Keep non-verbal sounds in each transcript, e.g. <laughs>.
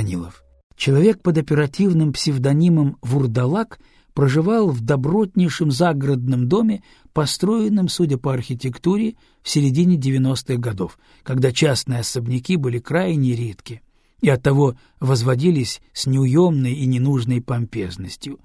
Данилов. Человек под оперативным псевдонимом Вурдалак проживал в добротнейшем загородном доме, построенном, судя по архитектуре, в середине 90-х годов, когда частные особняки были крайне редки и оттого возводились с неуемной и ненужной помпезностью.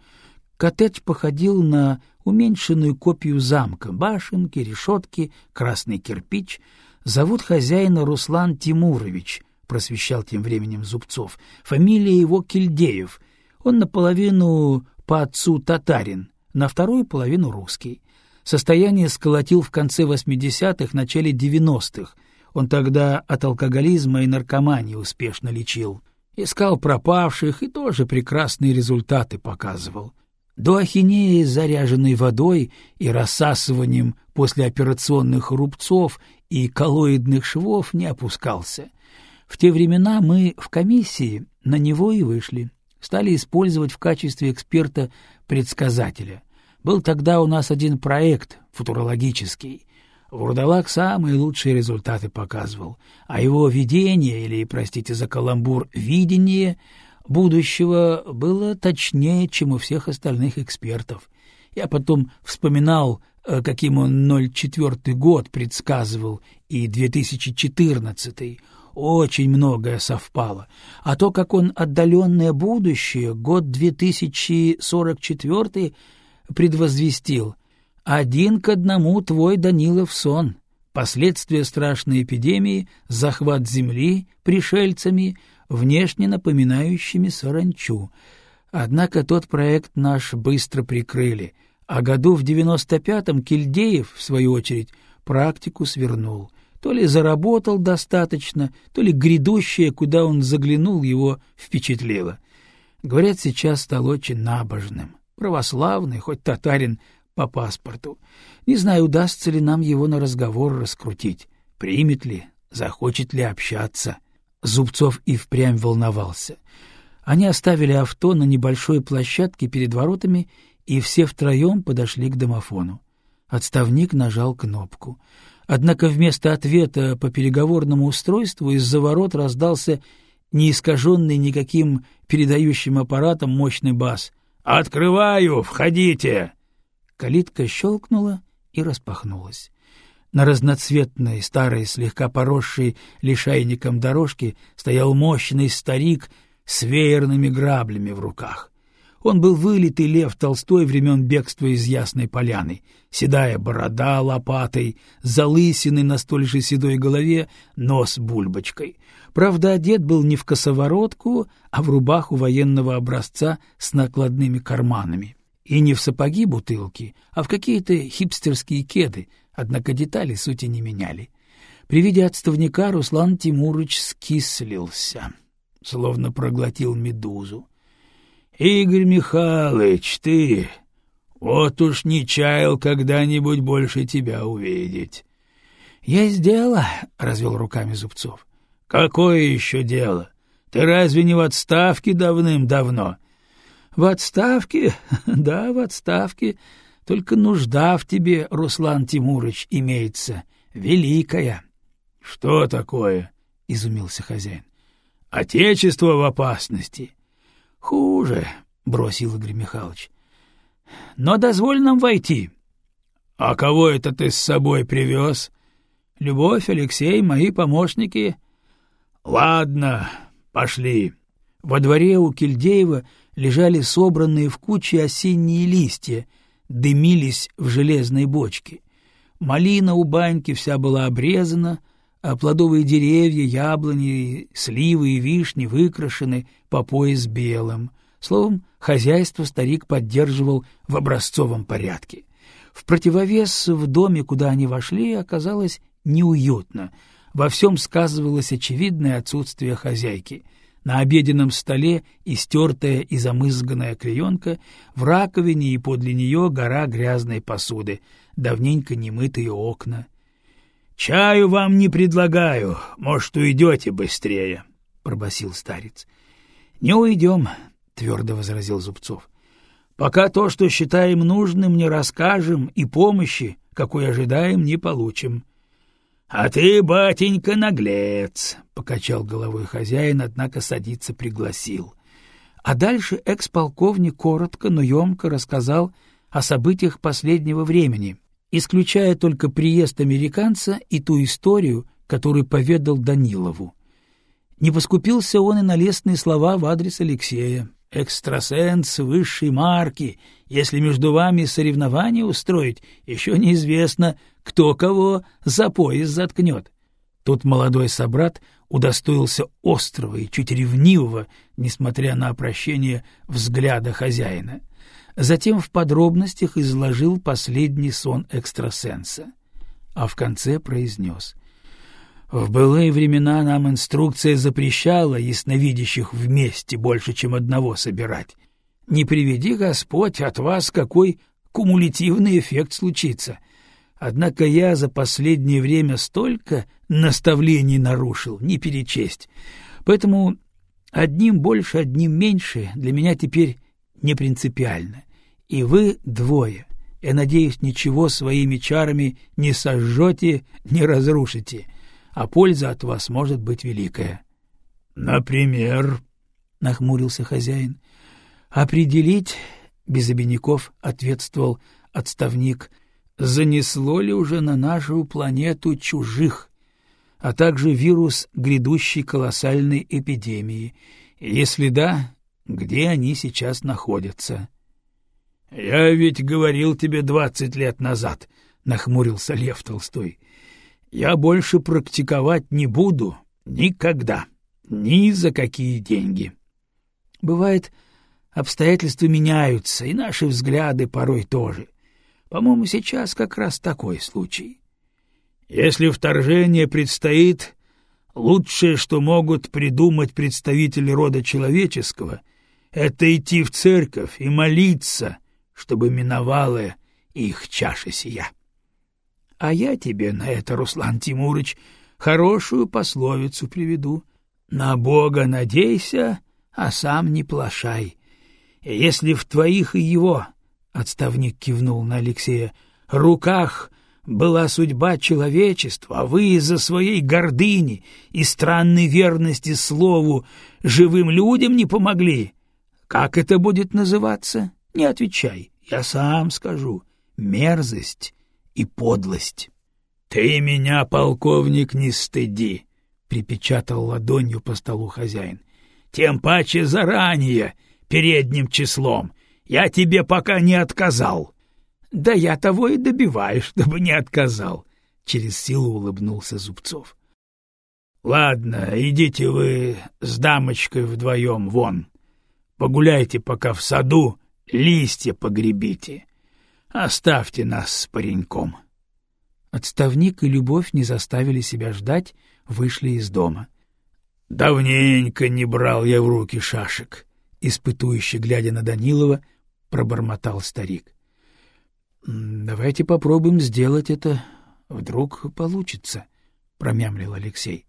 Коттедж походил на уменьшенную копию замка, башенки, решетки, красный кирпич. Зовут хозяина Руслан Тимурович, просвещал тем временем Зубцов. Фамилия его Кильдеев. Он наполовину по отцу татарин, на вторую половину русский. Состояние сколотил в конце 80-х, начале 90-х. Он тогда от алкоголизма и наркомании успешно лечил. Искал пропавших и тоже прекрасные результаты показывал. До ахинеи заряженной водой и рассасыванием послеоперационных рубцов и коллоидных швов не опускался. В те времена мы в комиссии на него и вышли. Стали использовать в качестве эксперта-предсказателя. Был тогда у нас один проект футурологический. Вурдалак самые лучшие результаты показывал, а его видение, или, простите за каламбур, видение будущего было точнее, чем у всех остальных экспертов. Я потом вспоминал, э, каким он 04 год предсказывал, и 2014 очень многое совпало. А то, как он отдаленное будущее, год 2044 предвозвестил, один к одному твой Данилов сон, последствия страшной эпидемии, захват земли пришельцами — внешне напоминающими саранчу. Однако тот проект наш быстро прикрыли, а году в девяносто пятом Кильдеев, в свою очередь, практику свернул. То ли заработал достаточно, то ли грядущее, куда он заглянул, его впечатлило. Говорят, сейчас стал очень набожным, православный, хоть татарин по паспорту. Не знаю, удастся ли нам его на разговор раскрутить, примет ли, захочет ли общаться. Зубцов и впрямь волновался. Они оставили авто на небольшой площадке перед воротами, и все втроем подошли к домофону. Отставник нажал кнопку. Однако вместо ответа по переговорному устройству из-за ворот раздался неискаженный никаким передающим аппаратом мощный бас. «Открываю! Входите!» Калитка щелкнула и распахнулась. На разноцветной, старой, слегка поросшей лишайником дорожке стоял мощный старик с веерными граблями в руках. Он был вылитый лев Толстой времен бегства из Ясной Поляны. Седая борода лопатой, залысины на столь же седой голове, нос бульбочкой. Правда, одет был не в косоворотку, а в рубаху военного образца с накладными карманами. И не в сапоги-бутылки, а в какие-то хипстерские кеды — однако детали сути не меняли. При виде отставника Руслан Тимурыч скислился, словно проглотил медузу. — Игорь Михайлович, ты... Вот уж не чаял когда-нибудь больше тебя увидеть. — Есть дело, — развел руками Зубцов. — Какое еще дело? Ты разве не в отставке давным-давно? — В отставке? <laughs> Да, в отставке, только нужда в тебе, Руслан Тимурыч, имеется, великая. — Что такое? — изумился хозяин. — Отечество в опасности. — Хуже, — бросил Игорь Михайлович. — Но дозволь нам войти. — А кого это ты с собой привез? — Любовь, Алексей, мои помощники. — Ладно, пошли. Во дворе у Кильдеева лежали собранные в куче осенние листья — дымились в железной бочке. Малина у баньки вся была обрезана, а плодовые деревья, яблони, сливы и вишни выкрашены по пояс белым. Словом, хозяйство старик поддерживал в образцовом порядке. В противовес в доме, куда они вошли, оказалось неуютно. Во всем сказывалось очевидное отсутствие хозяйки — на обеденном столе истертая и замызганная клеенка, в раковине и подле нее гора грязной посуды, давненько немытые окна. — Чаю вам не предлагаю, может, уйдете быстрее, — пробасил старец. — Не уйдем, — твердо возразил Зубцов. — Пока то, что считаем нужным, не расскажем, и помощи, какой ожидаем, не получим. — А ты, батенька, наглец, — покачал головой хозяин, однако садиться пригласил. А дальше экс-полковник коротко, но емко рассказал о событиях последнего времени, исключая только приезд американца и ту историю, которую поведал Данилову. Не поскупился он и на лестные слова в адрес Алексея. «Экстрасенс высшей марки. Если между вами соревнования устроить, еще неизвестно, кто кого за пояс заткнет». Тут молодой собрат удостоился острого и чуть ревнивого, несмотря на опрощение, взгляда хозяина. Затем в подробностях изложил последний сон экстрасенса, а в конце произнес — в былые времена нам инструкция запрещала ясновидящих вместе больше, чем одного собирать. Не приведи Господь от вас, какой кумулятивный эффект случится. Однако я за последнее время столько наставлений нарушил, не перечесть. Поэтому одним больше, одним меньше для меня теперь не принципиально. И вы двое, я надеюсь, ничего своими чарами не сожжете, не разрушите а польза от вас может быть великая. — Например? — нахмурился хозяин. — Определить, — без обиняков ответствовал отставник, — занесло ли уже на нашу планету чужих, а также вирус грядущей колоссальной эпидемии. Если да, где они сейчас находятся? — Я ведь говорил тебе двадцать лет назад, — нахмурился Лев Толстой. Я больше практиковать не буду никогда, ни за какие деньги. Бывает, обстоятельства меняются, и наши взгляды порой тоже. По-моему, сейчас как раз такой случай. Если вторжение предстоит, лучшее, что могут придумать представители рода человеческого, это идти в церковь и молиться, чтобы миновала их чаша сия. А я тебе на это, Руслан Тимурыч, хорошую пословицу приведу. На Бога надейся, а сам не плашай. Если в твоих и его, — отставник кивнул на Алексея, — руках была судьба человечества, а вы из-за своей гордыни и странной верности слову живым людям не помогли, как это будет называться? Не отвечай, я сам скажу. Мерзость и подлость. — Ты меня, полковник, не стыди! — припечатал ладонью по столу хозяин. — Тем паче заранее, передним числом. Я тебе пока не отказал. — Да я того и добиваюсь, чтобы не отказал, — через силу улыбнулся Зубцов. — Ладно, идите вы с дамочкой вдвоем вон. Погуляйте пока в саду, листья погребите. Оставьте нас с пареньком. Отставник и любовь не заставили себя ждать, вышли из дома. — Давненько не брал я в руки шашек, — испытующе глядя на Данилова, пробормотал старик. — Давайте попробуем сделать это. Вдруг получится, — промямлил Алексей.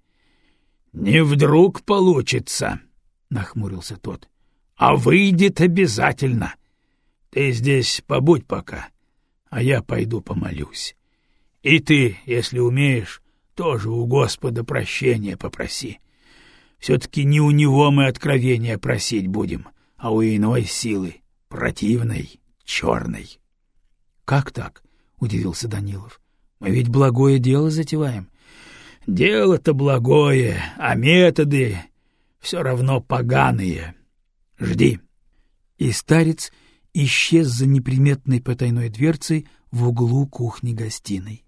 — Не вдруг получится, — нахмурился тот, — а выйдет обязательно. Ты здесь побудь пока. — а я пойду помолюсь. И ты, если умеешь, тоже у Господа прощения попроси. Все-таки не у него мы откровения просить будем, а у иной силы, противной, черной. — Как так? — удивился Данилов. — Мы ведь благое дело затеваем. — Дело-то благое, а методы все равно поганые. Жди. И старец исчез за неприметной потайной дверцей в углу кухни-гостиной.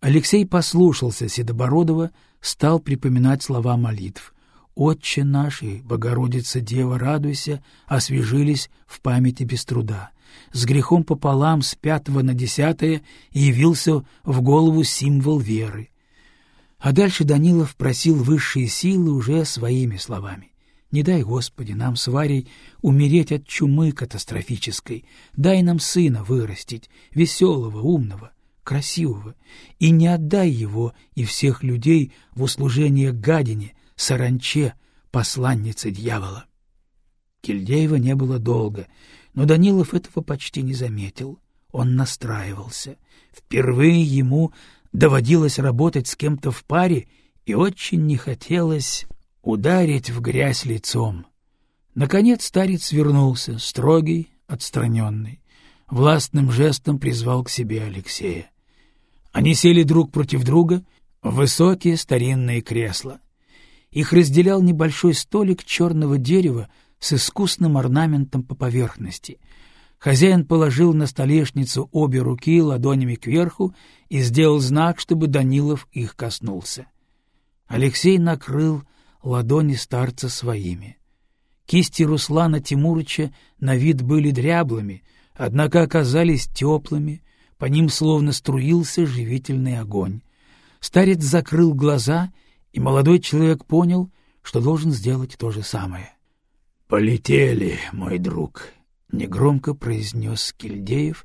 Алексей послушался Седобородова, стал припоминать слова молитв. «Отче наши, Богородица Дева, радуйся, освежились в памяти без труда. С грехом пополам с пятого на десятое явился в голову символ веры». А дальше Данилов просил высшие силы уже своими словами. Не дай, Господи, нам с Варей умереть от чумы катастрофической. Дай нам сына вырастить, веселого, умного, красивого, и не отдай его и всех людей в услужение гадине, саранче, посланнице дьявола. Кильдеева не было долго, но Данилов этого почти не заметил. Он настраивался. Впервые ему доводилось работать с кем-то в паре, и очень не хотелось ударить в грязь лицом. Наконец старец вернулся, строгий, отстраненный. Властным жестом призвал к себе Алексея. Они сели друг против друга в высокие старинные кресла. Их разделял небольшой столик черного дерева с искусным орнаментом по поверхности. Хозяин положил на столешницу обе руки ладонями кверху и сделал знак, чтобы Данилов их коснулся. Алексей накрыл ладони старца своими. Кисти Руслана Тимурыча на вид были дряблыми, однако оказались теплыми, по ним словно струился живительный огонь. Старец закрыл глаза, и молодой человек понял, что должен сделать то же самое. — Полетели, мой друг, — негромко произнес Кильдеев,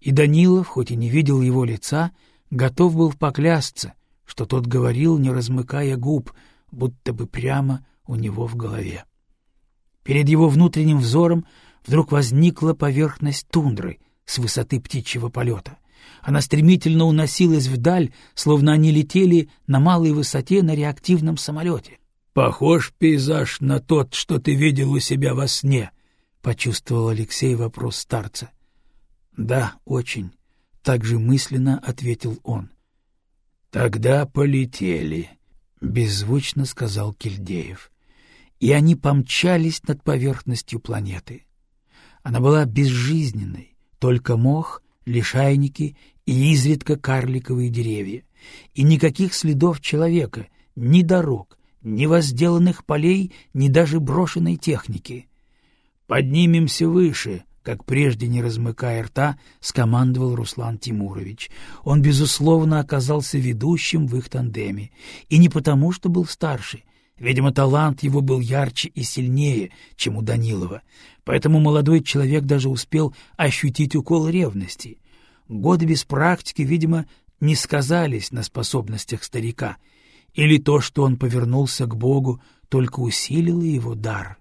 и Данилов, хоть и не видел его лица, готов был поклясться, что тот говорил, не размыкая губ, будто бы прямо у него в голове. Перед его внутренним взором вдруг возникла поверхность тундры с высоты птичьего полета. Она стремительно уносилась вдаль, словно они летели на малой высоте на реактивном самолете. — Похож пейзаж на тот, что ты видел у себя во сне, — почувствовал Алексей вопрос старца. — Да, очень, — так же мысленно ответил он. — Тогда полетели, — беззвучно сказал Кильдеев. И они помчались над поверхностью планеты. Она была безжизненной, только мох, лишайники и изредка карликовые деревья, и никаких следов человека, ни дорог, ни возделанных полей, ни даже брошенной техники. «Поднимемся выше», как прежде не размыкая рта, скомандовал Руслан Тимурович. Он, безусловно, оказался ведущим в их тандеме, и не потому, что был старше. Видимо, талант его был ярче и сильнее, чем у Данилова, поэтому молодой человек даже успел ощутить укол ревности. Годы без практики, видимо, не сказались на способностях старика, или то, что он повернулся к Богу, только усилило его дар.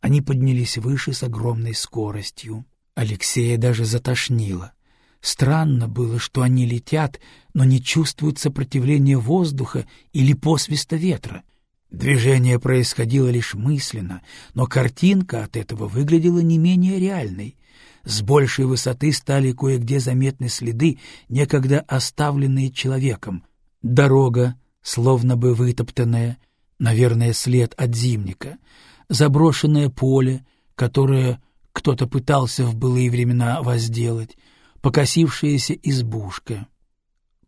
Они поднялись выше с огромной скоростью. Алексея даже затошнило. Странно было, что они летят, но не чувствуют сопротивления воздуха или посвиста ветра. Движение происходило лишь мысленно, но картинка от этого выглядела не менее реальной. С большей высоты стали кое-где заметны следы, некогда оставленные человеком. Дорога, словно бы вытоптанная, наверное, след от зимника, заброшенное поле, которое кто-то пытался в былые времена возделать, покосившаяся избушка.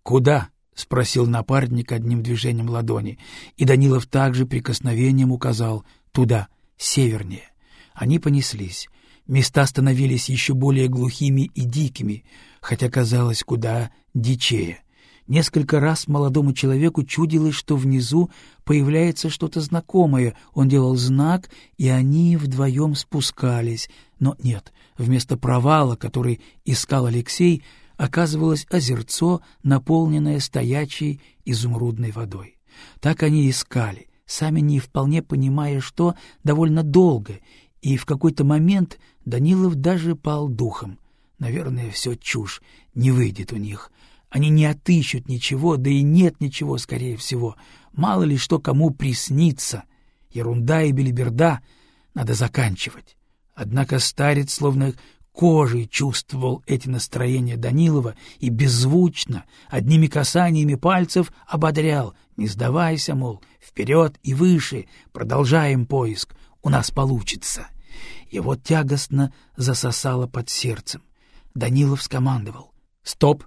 «Куда?» — спросил напарник одним движением ладони, и Данилов также прикосновением указал «туда, севернее». Они понеслись. Места становились еще более глухими и дикими, хотя казалось куда дичее. Несколько раз молодому человеку чудилось, что внизу появляется что-то знакомое. Он делал знак, и они вдвоем спускались. Но нет, вместо провала, который искал Алексей, оказывалось озерцо, наполненное стоячей изумрудной водой. Так они искали, сами не вполне понимая, что довольно долго, и в какой-то момент Данилов даже пал духом. Наверное, все чушь, не выйдет у них. Они не отыщут ничего, да и нет ничего, скорее всего. Мало ли что кому приснится. Ерунда и белиберда надо заканчивать. Однако старец словно кожей чувствовал эти настроения Данилова и беззвучно, одними касаниями пальцев ободрял. «Не сдавайся, мол, вперед и выше, продолжаем поиск, у нас получится». Его тягостно засосало под сердцем. Данилов скомандовал. «Стоп!»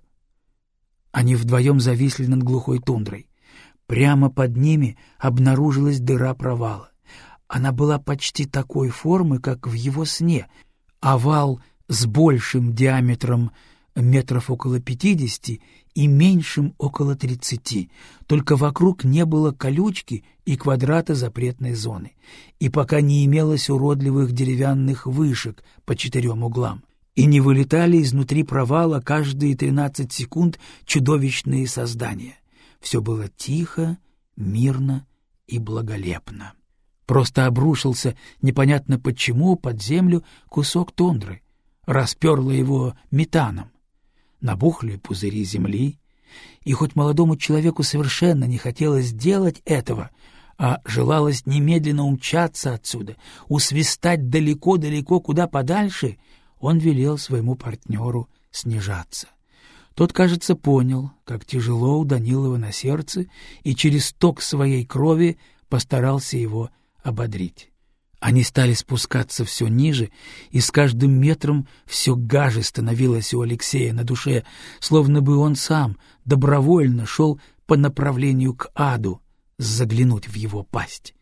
Они вдвоем зависли над глухой тундрой. Прямо под ними обнаружилась дыра провала. Она была почти такой формы, как в его сне. Овал с большим диаметром метров около пятидесяти и меньшим около тридцати, только вокруг не было колючки и квадрата запретной зоны, и пока не имелось уродливых деревянных вышек по четырем углам, и не вылетали изнутри провала каждые тринадцать секунд чудовищные создания. Все было тихо, мирно и благолепно. Просто обрушился непонятно почему под землю кусок тундры, расперло его метаном. Набухли пузыри земли, И хоть молодому человеку совершенно не хотелось делать этого, а желалось немедленно умчаться отсюда, усвистать далеко-далеко куда подальше, он велел своему партнеру снижаться. Тот, кажется, понял, как тяжело у Данилова на сердце, и через ток своей крови постарался его ободрить. Они стали спускаться все ниже, и с каждым метром все гаже становилось у Алексея на душе, словно бы он сам добровольно шел по направлению к аду, заглянуть в его пасть.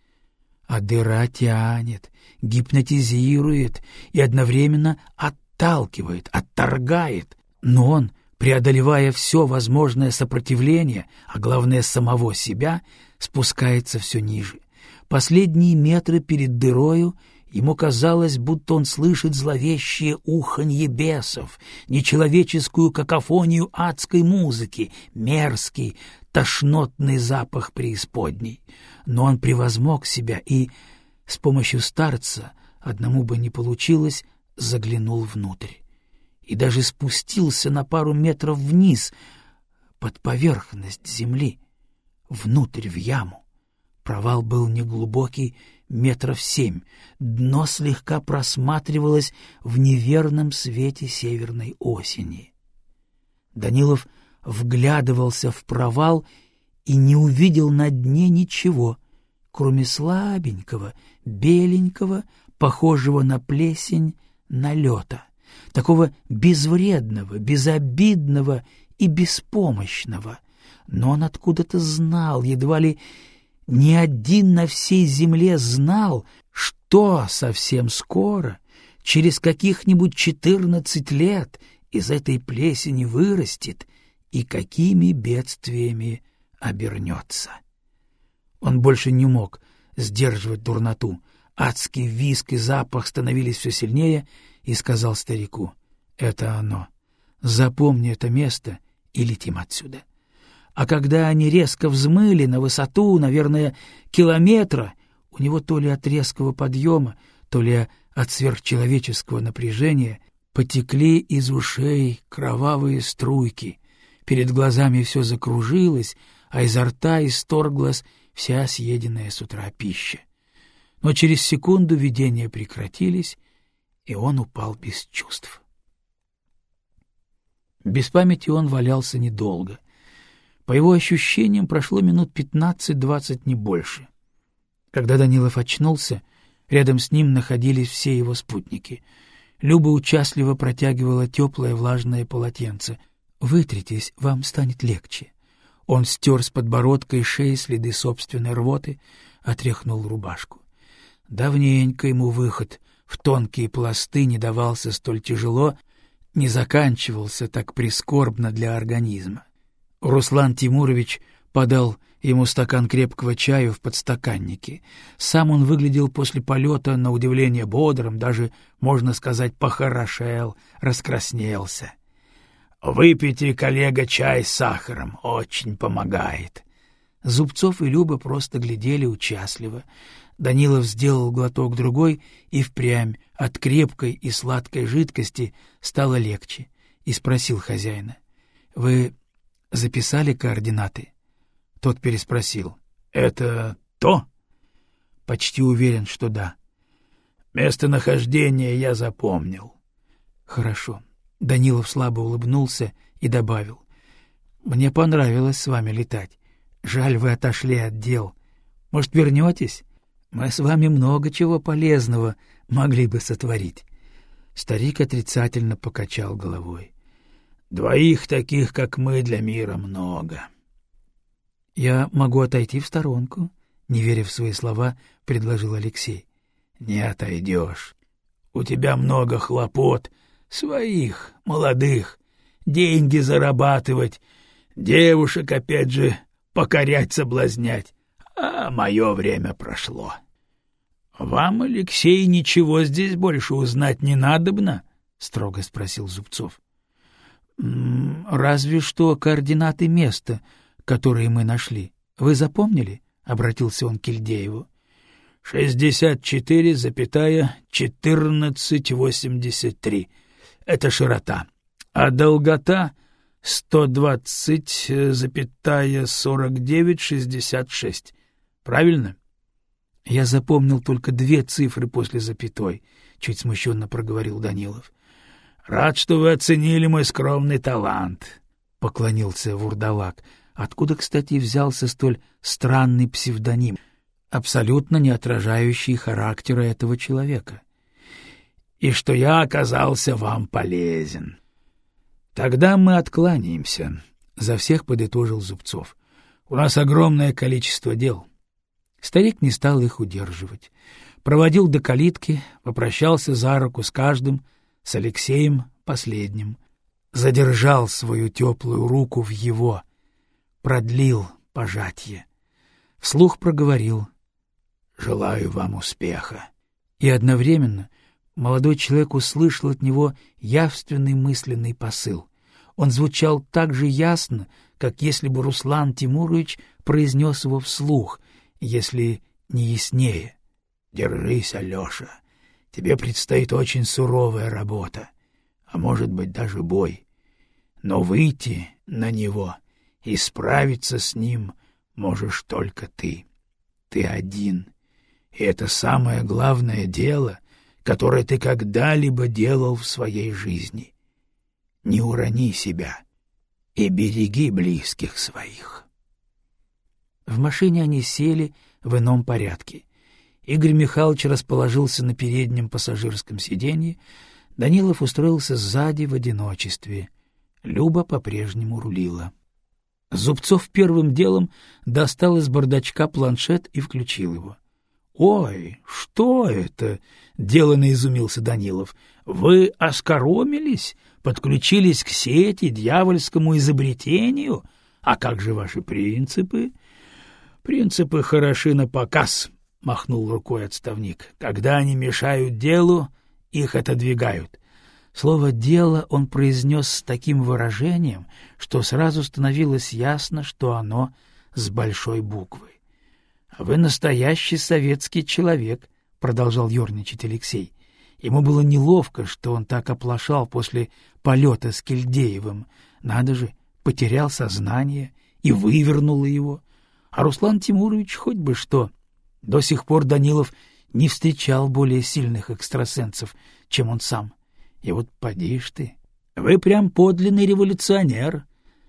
А дыра тянет, гипнотизирует и одновременно отталкивает, отторгает, но он, преодолевая все возможное сопротивление, а главное самого себя, спускается все ниже — Последние метры перед дырою ему казалось, будто он слышит зловещее уханье бесов, нечеловеческую какофонию адской музыки, мерзкий, тошнотный запах преисподней. Но он превозмог себя и, с помощью старца, одному бы не получилось, заглянул внутрь. И даже спустился на пару метров вниз, под поверхность земли, внутрь в яму. Провал был неглубокий, метров семь. Дно слегка просматривалось в неверном свете северной осени. Данилов вглядывался в провал и не увидел на дне ничего, кроме слабенького, беленького, похожего на плесень, налета, такого безвредного, безобидного и беспомощного. Но он откуда-то знал, едва ли ни один на всей земле знал, что совсем скоро, через каких-нибудь четырнадцать лет, из этой плесени вырастет и какими бедствиями обернется. Он больше не мог сдерживать дурноту. Адский виск и запах становились все сильнее, и сказал старику, «Это оно. Запомни это место и летим отсюда» а когда они резко взмыли на высоту, наверное, километра, у него то ли от резкого подъема, то ли от сверхчеловеческого напряжения потекли из ушей кровавые струйки, перед глазами все закружилось, а изо рта исторглась вся съеденная с утра пища. Но через секунду видения прекратились, и он упал без чувств. Без памяти он валялся недолго — по его ощущениям, прошло минут пятнадцать-двадцать, не больше. Когда Данилов очнулся, рядом с ним находились все его спутники. Люба участливо протягивала теплое влажное полотенце. «Вытритесь, вам станет легче». Он стер с подбородка и шеи следы собственной рвоты, отряхнул рубашку. Давненько ему выход в тонкие пласты не давался столь тяжело, не заканчивался так прискорбно для организма. Руслан Тимурович подал ему стакан крепкого чаю в подстаканнике. Сам он выглядел после полета на удивление бодрым, даже, можно сказать, похорошел, раскраснелся. — Выпейте, коллега, чай с сахаром, очень помогает. Зубцов и Люба просто глядели участливо. Данилов сделал глоток другой, и впрямь от крепкой и сладкой жидкости стало легче, и спросил хозяина. — Вы записали координаты? Тот переспросил. — Это то? — Почти уверен, что да. — Местонахождение я запомнил. — Хорошо. Данилов слабо улыбнулся и добавил. — Мне понравилось с вами летать. Жаль, вы отошли от дел. Может, вернетесь? Мы с вами много чего полезного могли бы сотворить. Старик отрицательно покачал головой. Двоих таких, как мы, для мира много. — Я могу отойти в сторонку, — не веря в свои слова, предложил Алексей. — Не отойдешь. У тебя много хлопот, своих, молодых, деньги зарабатывать, девушек, опять же, покорять, соблазнять. А мое время прошло. — Вам, Алексей, ничего здесь больше узнать не надобно? — строго спросил Зубцов. — Разве что координаты места, которые мы нашли. Вы запомнили? — обратился он к Ильдееву. — Шестьдесят четыре, запятая, четырнадцать восемьдесят три. Это широта. А долгота сто двадцать, э. Правильно? Я запомнил только две цифры после запятой, — чуть смущенно проговорил Данилов. — Рад, что вы оценили мой скромный талант, — поклонился Вурдалак, откуда, кстати, взялся столь странный псевдоним, абсолютно не отражающий характера этого человека. — И что я оказался вам полезен. — Тогда мы откланяемся, — за всех подытожил Зубцов. — У нас огромное количество дел. Старик не стал их удерживать. Проводил до калитки, попрощался за руку с каждым, с Алексеем последним. Задержал свою теплую руку в его, продлил пожатие. Вслух проговорил «Желаю вам успеха». И одновременно молодой человек услышал от него явственный мысленный посыл. Он звучал так же ясно, как если бы Руслан Тимурович произнес его вслух, если не яснее. «Держись, Алеша, тебе предстоит очень суровая работа, а может быть даже бой. Но выйти на него и справиться с ним можешь только ты. Ты один, и это самое главное дело, которое ты когда-либо делал в своей жизни. Не урони себя и береги близких своих. В машине они сели в ином порядке. Игорь Михайлович расположился на переднем пассажирском сиденье, Данилов устроился сзади в одиночестве. Люба по-прежнему рулила. Зубцов первым делом достал из бардачка планшет и включил его. «Ой, что это?» — деланно изумился Данилов. «Вы оскоромились? Подключились к сети, дьявольскому изобретению? А как же ваши принципы?» «Принципы хороши на показ», — махнул рукой отставник. «Когда они мешают делу, их отодвигают». Слово «дело» он произнес с таким выражением, что сразу становилось ясно, что оно с большой буквы. «А вы настоящий советский человек», — продолжал ерничать Алексей. Ему было неловко, что он так оплошал после полета с Кильдеевым. Надо же, потерял сознание и вывернуло его. А Руслан Тимурович хоть бы что. До сих пор Данилов не встречал более сильных экстрасенсов, чем он сам. И вот поди ж ты, вы прям подлинный революционер.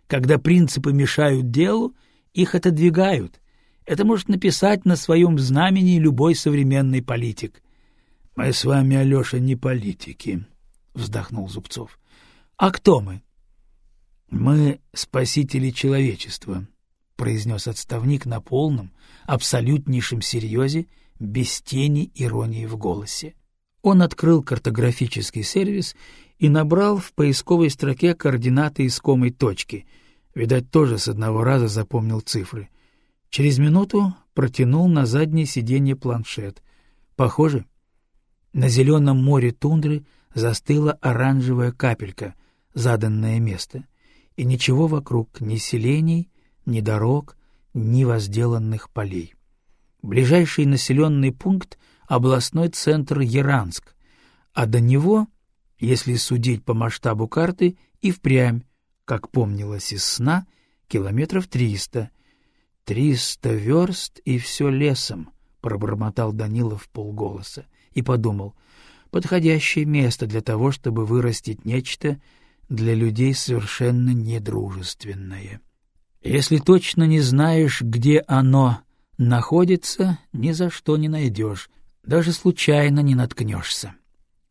Когда принципы мешают делу, их отодвигают. Это может написать на своем знамени любой современный политик. — Мы с вами, Алеша, не политики, — вздохнул Зубцов. — А кто мы? — Мы спасители человечества, — произнес отставник на полном, абсолютнейшем серьезе, без тени иронии в голосе. Он открыл картографический сервис и набрал в поисковой строке координаты искомой точки. Видать, тоже с одного раза запомнил цифры — Через минуту протянул на заднее сиденье планшет. Похоже, на зеленом море тундры застыла оранжевая капелька, заданное место, и ничего вокруг, ни селений, ни дорог, ни возделанных полей. Ближайший населенный пункт — областной центр Яранск, а до него, если судить по масштабу карты, и впрямь, как помнилось из сна, километров триста — «Триста верст и все лесом», — пробормотал Данилов полголоса и подумал, «подходящее место для того, чтобы вырастить нечто для людей совершенно недружественное. Если точно не знаешь, где оно находится, ни за что не найдешь, даже случайно не наткнешься».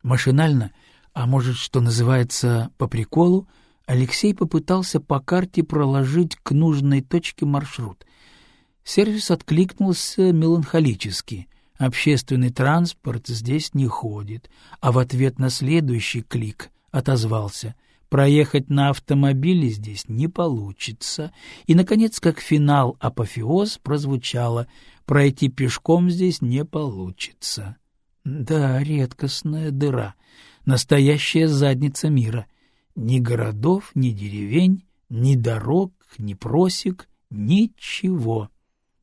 Машинально, а может, что называется, по приколу, Алексей попытался по карте проложить к нужной точке маршрут — Сервис откликнулся меланхолически. Общественный транспорт здесь не ходит, а в ответ на следующий клик отозвался «Проехать на автомобиле здесь не получится». И, наконец, как финал апофеоз прозвучало «Пройти пешком здесь не получится». Да, редкостная дыра, настоящая задница мира. Ни городов, ни деревень, ни дорог, ни просек, ничего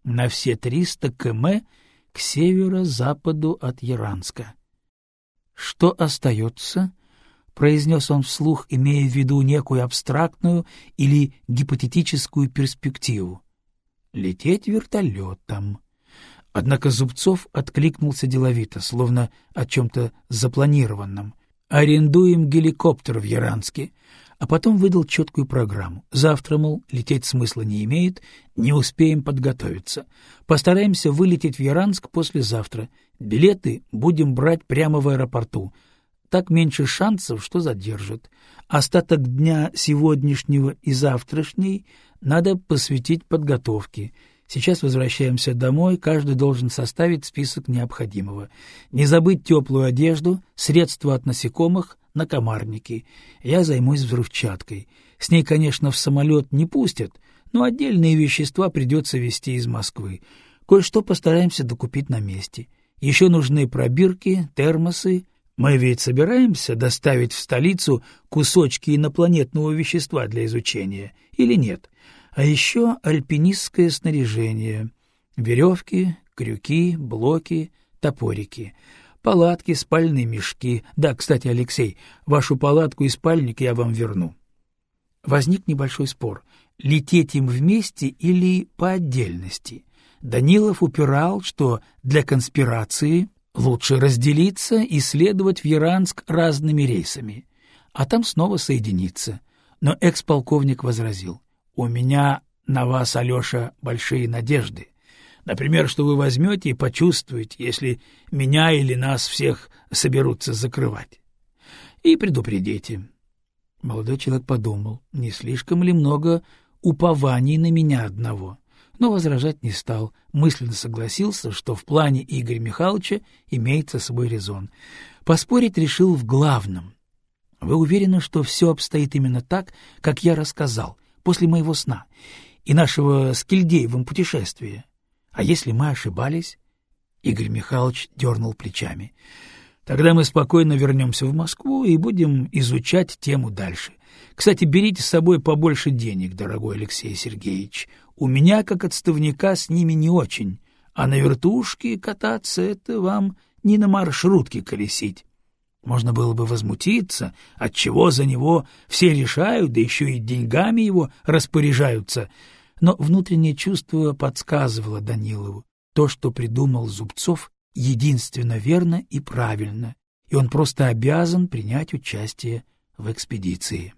на все 300 км к северо-западу от Яранска. Что остается? — произнес он вслух, имея в виду некую абстрактную или гипотетическую перспективу. «Лететь вертолетом». Однако Зубцов откликнулся деловито, словно о чем-то запланированном. «Арендуем геликоптер в Яранске а потом выдал четкую программу. Завтра, мол, лететь смысла не имеет, не успеем подготовиться. Постараемся вылететь в Яранск послезавтра. Билеты будем брать прямо в аэропорту. Так меньше шансов, что задержат. Остаток дня сегодняшнего и завтрашний надо посвятить подготовке. Сейчас возвращаемся домой, каждый должен составить список необходимого. Не забыть теплую одежду, средства от насекомых, на комарники. Я займусь взрывчаткой. С ней, конечно, в самолет не пустят, но отдельные вещества придется везти из Москвы. Кое-что постараемся докупить на месте. Еще нужны пробирки, термосы. Мы ведь собираемся доставить в столицу кусочки инопланетного вещества для изучения, или нет? А еще альпинистское снаряжение. Веревки, крюки, блоки, топорики — Палатки, спальные мешки. Да, кстати, Алексей, вашу палатку и спальник я вам верну. Возник небольшой спор. Лететь им вместе или по отдельности? Данилов упирал, что для конспирации лучше разделиться и следовать в Яранск разными рейсами, а там снова соединиться. Но экс-полковник возразил. «У меня на вас, Алеша, большие надежды. Например, что вы возьмете и почувствуете, если меня или нас всех соберутся закрывать. И предупредите. Молодой человек подумал, не слишком ли много упований на меня одного, но возражать не стал, мысленно согласился, что в плане Игоря Михайловича имеется свой резон. Поспорить решил в главном. Вы уверены, что все обстоит именно так, как я рассказал, после моего сна и нашего с Кильдеевым путешествия? А если мы ошибались? Игорь Михайлович дернул плечами. Тогда мы спокойно вернемся в Москву и будем изучать тему дальше. Кстати, берите с собой побольше денег, дорогой Алексей Сергеевич. У меня, как отставника, с ними не очень, а на вертушке кататься — это вам не на маршрутке колесить. Можно было бы возмутиться, отчего за него все решают, да еще и деньгами его распоряжаются — но внутреннее чувство подсказывало Данилову, то, что придумал Зубцов, единственно верно и правильно, и он просто обязан принять участие в экспедиции.